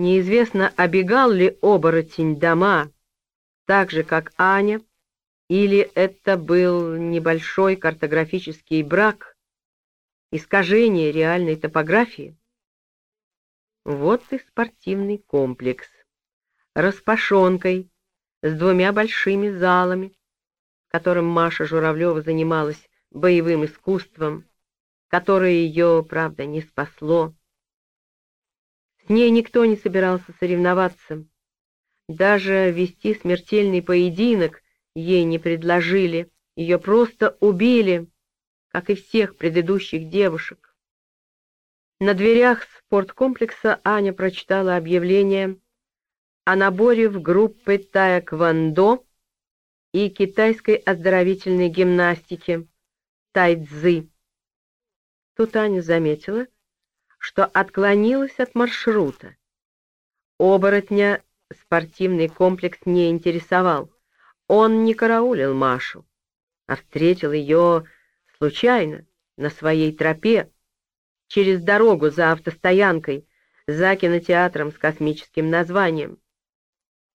Неизвестно, обегал ли оборотень дома, так же, как Аня, или это был небольшой картографический брак, искажение реальной топографии. Вот и спортивный комплекс, распашонкой, с двумя большими залами, которым Маша Журавлева занималась боевым искусством, которое ее, правда, не спасло. Ней никто не собирался соревноваться. Даже вести смертельный поединок ей не предложили, ее просто убили, как и всех предыдущих девушек. На дверях спорткомплекса Аня прочитала объявление о наборе в группы таэквондо и китайской оздоровительной гимнастики тайцзы. Тут Аня заметила, что отклонилась от маршрута. Оборотня спортивный комплекс не интересовал. Он не караулил Машу, а встретил ее случайно на своей тропе, через дорогу за автостоянкой, за кинотеатром с космическим названием,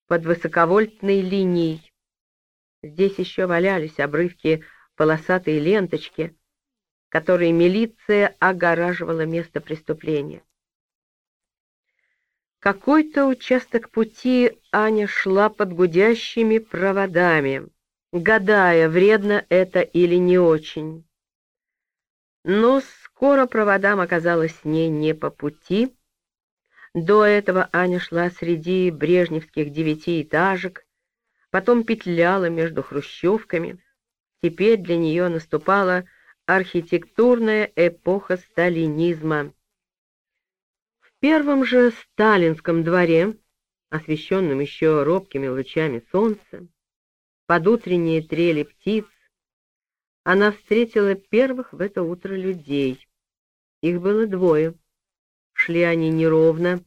под высоковольтной линией. Здесь еще валялись обрывки полосатой ленточки, которой милиция огораживала место преступления. Какой-то участок пути Аня шла под гудящими проводами, гадая, вредно это или не очень. Но скоро проводам оказалось с ней не по пути. До этого Аня шла среди брежневских девятиэтажек, потом петляла между хрущевками. Теперь для нее наступала архитектурная эпоха сталинизма. В первом же сталинском дворе, освещенном еще робкими лучами солнца, под утренние трели птиц, она встретила первых в это утро людей. Их было двое. Шли они неровно,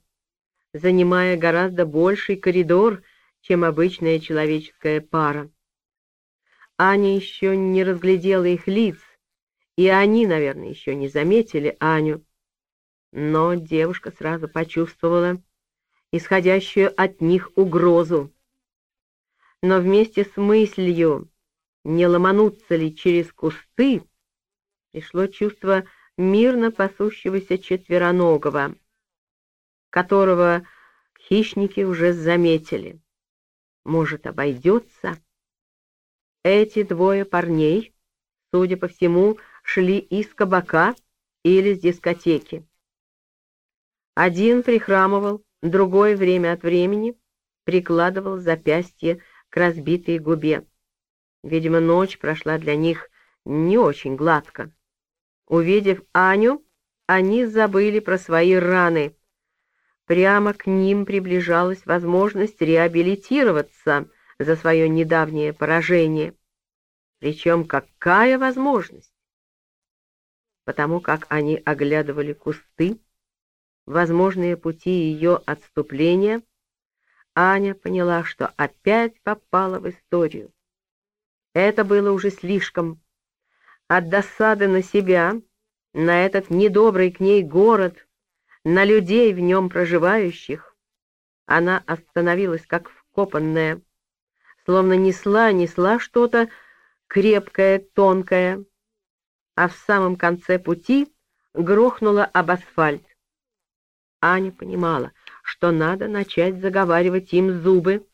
занимая гораздо больший коридор, чем обычная человеческая пара. Аня еще не разглядела их лиц, и они, наверное, еще не заметили Аню. Но девушка сразу почувствовала исходящую от них угрозу. Но вместе с мыслью, не ломануться ли через кусты, пришло чувство мирно пасущегося четвероногого, которого хищники уже заметили. Может, обойдется? Эти двое парней, судя по всему, шли из кабака или с дискотеки. Один прихрамывал, другой время от времени прикладывал запястье к разбитой губе. Видимо, ночь прошла для них не очень гладко. Увидев Аню, они забыли про свои раны. Прямо к ним приближалась возможность реабилитироваться за свое недавнее поражение. Причем какая возможность? Потому как они оглядывали кусты, возможные пути ее отступления, Аня поняла, что опять попала в историю. Это было уже слишком. От досады на себя, на этот недобрый к ней город, на людей в нем проживающих, она остановилась как вкопанная, словно несла-несла что-то крепкое, тонкое, а в самом конце пути грохнула об асфальт. Аня понимала, что надо начать заговаривать им зубы,